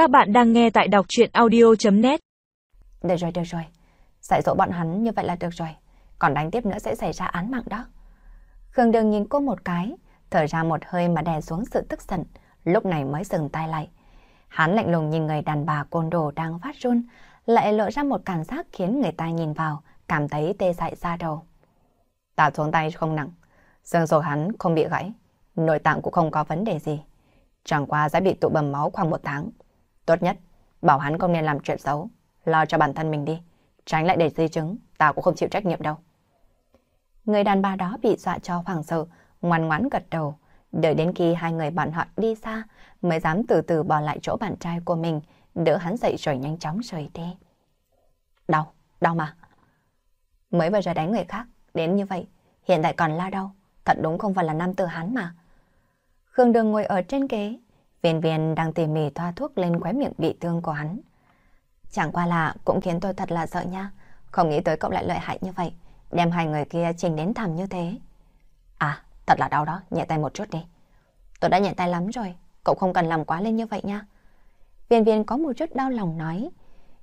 Các bạn đang nghe tại đọc chuyện audio.net Được rồi, được rồi. Dạy dỗ bọn hắn như vậy là được rồi. Còn đánh tiếp nữa sẽ xảy ra án mạng đó. Khương Đường nhìn cô một cái, thở ra một hơi mà đè xuống sự tức giận, lúc này mới dừng tay lại. Hắn lạnh lùng nhìn người đàn bà côn đồ đang phát run, lại lộ ra một cảm giác khiến người ta nhìn vào, cảm thấy tê dại ra đầu. Ta xuống tay không nặng, xương sổ hắn không bị gãy, nội tạng cũng không có vấn đề gì. Chẳng qua sẽ bị tụ bầm máu khoảng một tháng. Tốt nhất, bảo hắn không nên làm chuyện xấu, lo cho bản thân mình đi. Tránh lại để di chứng, tao cũng không chịu trách nhiệm đâu. Người đàn bà đó bị dọa cho hoảng sợ, ngoan ngoãn gật đầu. Đợi đến khi hai người bọn họ đi xa, mới dám từ từ bỏ lại chỗ bạn trai của mình, đỡ hắn dậy rồi nhanh chóng rời đi. Đau, đau mà. Mới vừa rồi đánh người khác, đến như vậy, hiện tại còn la đau. Thật đúng không phải là nam tử hắn mà. Khương Đường ngồi ở trên ghế, viên viên đang tỉ mỉ thoa thuốc lên khóe miệng bị thương của hắn. Chẳng qua là cũng khiến tôi thật là sợ nha, không nghĩ tới cậu lại lợi hại như vậy, đem hai người kia trình đến thảm như thế. À, thật là đau đó, nhẹ tay một chút đi. Tôi đã nhẹ tay lắm rồi, cậu không cần làm quá lên như vậy nha. Viên viên có một chút đau lòng nói,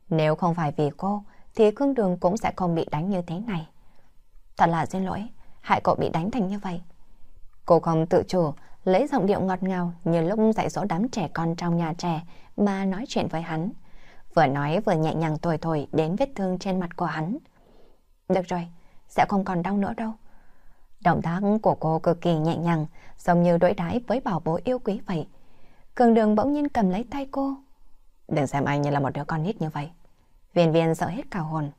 nếu không phải vì cô, thì Khương Đường cũng sẽ không bị đánh như thế này. Thật là xin lỗi, hại cậu bị đánh thành như vậy. Cô không tự chủ, lấy giọng điệu ngọt ngào như lúc dạy dỗ đám trẻ con trong nhà trẻ mà nói chuyện với hắn. Vừa nói vừa nhẹ nhàng thổi thổi đến vết thương trên mặt của hắn. Được rồi, sẽ không còn đau nữa đâu. Động tác của cô cực kỳ nhẹ nhàng, giống như đối đãi với bảo bối yêu quý vậy. Cường đường bỗng nhiên cầm lấy tay cô. Đừng xem anh như là một đứa con nít như vậy. Viên viên sợ hết cả hồn.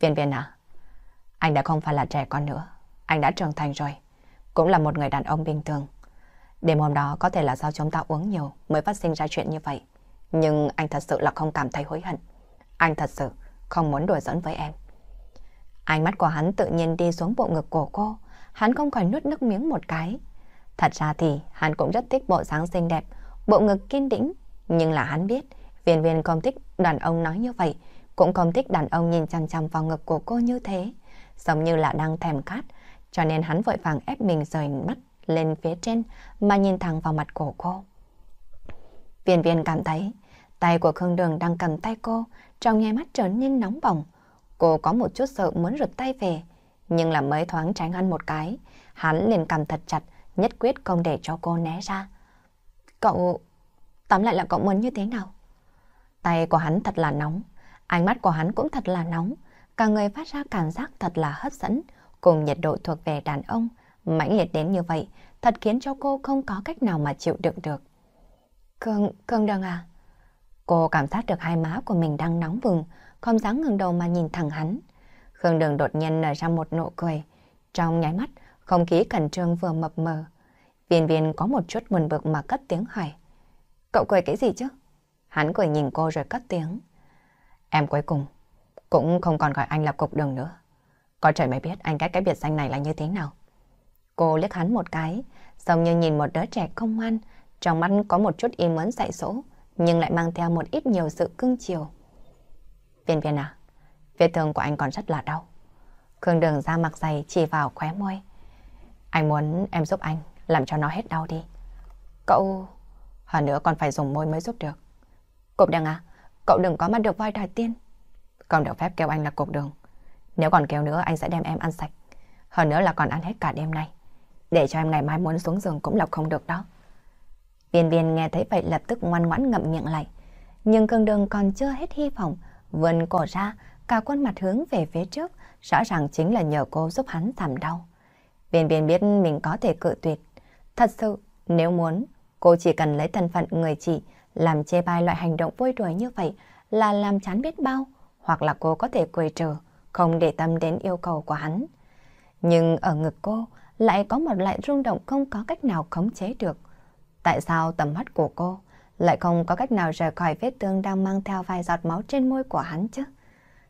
Viên viên à, anh đã không phải là trẻ con nữa. Anh đã trưởng thành rồi. Cũng là một người đàn ông bình thường. Đêm hôm đó có thể là do chúng ta uống nhiều mới phát sinh ra chuyện như vậy. Nhưng anh thật sự là không cảm thấy hối hận. Anh thật sự không muốn đùa giỡn với em. Ánh mắt của hắn tự nhiên đi xuống bộ ngực của cô. Hắn không khỏi nuốt nước miếng một cái. Thật ra thì hắn cũng rất thích bộ dáng xinh đẹp, bộ ngực kiên đĩnh. Nhưng là hắn biết, viên viên không thích đàn ông nói như vậy, cũng không thích đàn ông nhìn chăm chăm vào ngực của cô như thế. Giống như là đang thèm khát, cho nên hắn vội vàng ép mình rời mắt lên phía trên mà nhìn thẳng vào mặt của cô. Viên viên cảm thấy tay của Khương Đường đang cầm tay cô, trong nháy mắt trở nên nóng bỏng. Cô có một chút sợ muốn rụt tay về, nhưng là mới thoáng tránh hắn một cái, hắn liền cầm thật chặt, nhất quyết không để cho cô né ra. Cậu... Tóm lại là cậu muốn như thế nào? Tay của hắn thật là nóng, ánh mắt của hắn cũng thật là nóng, cả người phát ra cảm giác thật là hấp dẫn, cùng nhiệt độ thuộc về đàn ông, mãnh liệt đến như vậy, thật khiến cho cô không có cách nào mà chịu đựng được. Cương, Cương Đường à? Cô cảm giác được hai má của mình đang nóng vừng, không dám ngừng đầu mà nhìn thẳng hắn. Khương Đường đột nhiên nở ra một nụ cười. Trong nháy mắt, không khí cẩn trương vừa mập mờ. Viên viên có một chút buồn bực mà cất tiếng hỏi. Cậu cười cái gì chứ? Hắn cười nhìn cô rồi cất tiếng. Em cuối cùng cũng không còn gọi anh là cục đường nữa. Có trời mới biết anh cách cái biệt danh này là như thế nào. Cô liếc hắn một cái, giống như nhìn một đứa trẻ không ngoan, trong mắt có một chút ý muốn dạy dỗ, nhưng lại mang theo một ít nhiều sự cưng chiều. Viên viên à, vết thương của anh còn rất là đau. Khương đường ra mặt dày chỉ vào khóe môi. Anh muốn em giúp anh, làm cho nó hết đau đi. Cậu... Hơn nữa còn phải dùng môi mới giúp được. Cục đường à, cậu đừng có mắt được voi đòi tiên. Không được phép kêu anh là cục đường. Nếu còn kêu nữa anh sẽ đem em ăn sạch. Hơn nữa là còn ăn hết cả đêm nay. Để cho em ngày mai muốn xuống giường cũng là không được đó. Viên viên nghe thấy vậy lập tức ngoan ngoãn ngậm miệng lại. Nhưng cương đường còn chưa hết hy vọng. Vươn cổ ra, cả khuôn mặt hướng về phía trước. Rõ ràng chính là nhờ cô giúp hắn giảm đau. Viên viên biết mình có thể cự tuyệt. Thật sự, nếu muốn, cô chỉ cần lấy thân phận người chị làm chê bai loại hành động vui đùa như vậy là làm chán biết bao. Hoặc là cô có thể quầy trừ, không để tâm đến yêu cầu của hắn. Nhưng ở ngực cô lại có một loại rung động không có cách nào khống chế được. Tại sao tầm mắt của cô lại không có cách nào rời khỏi vết thương đang mang theo vài giọt máu trên môi của hắn chứ?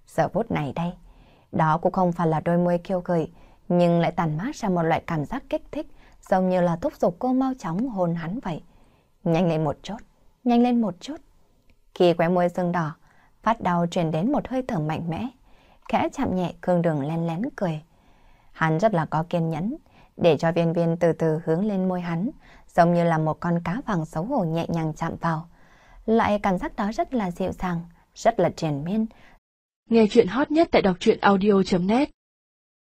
Giờ phút này đây, đó cũng không phải là đôi môi kiêu gợi, nhưng lại tàn mát ra một loại cảm giác kích thích, giống như là thúc giục cô mau chóng hôn hắn vậy. Nhanh lên một chút, nhanh lên một chút. Khi khóe môi sưng đỏ, phát đau truyền đến một hơi thở mạnh mẽ, khẽ chạm nhẹ cương đường len lén cười. Hắn rất là có kiên nhẫn, để cho viên viên từ từ hướng lên môi hắn, giống như là một con cá vàng xấu hổ nhẹ nhàng chạm vào. Lại cảm giác đó rất là dịu dàng, rất là triền miên. Nghe chuyện hot nhất tại đọc truyện audio.net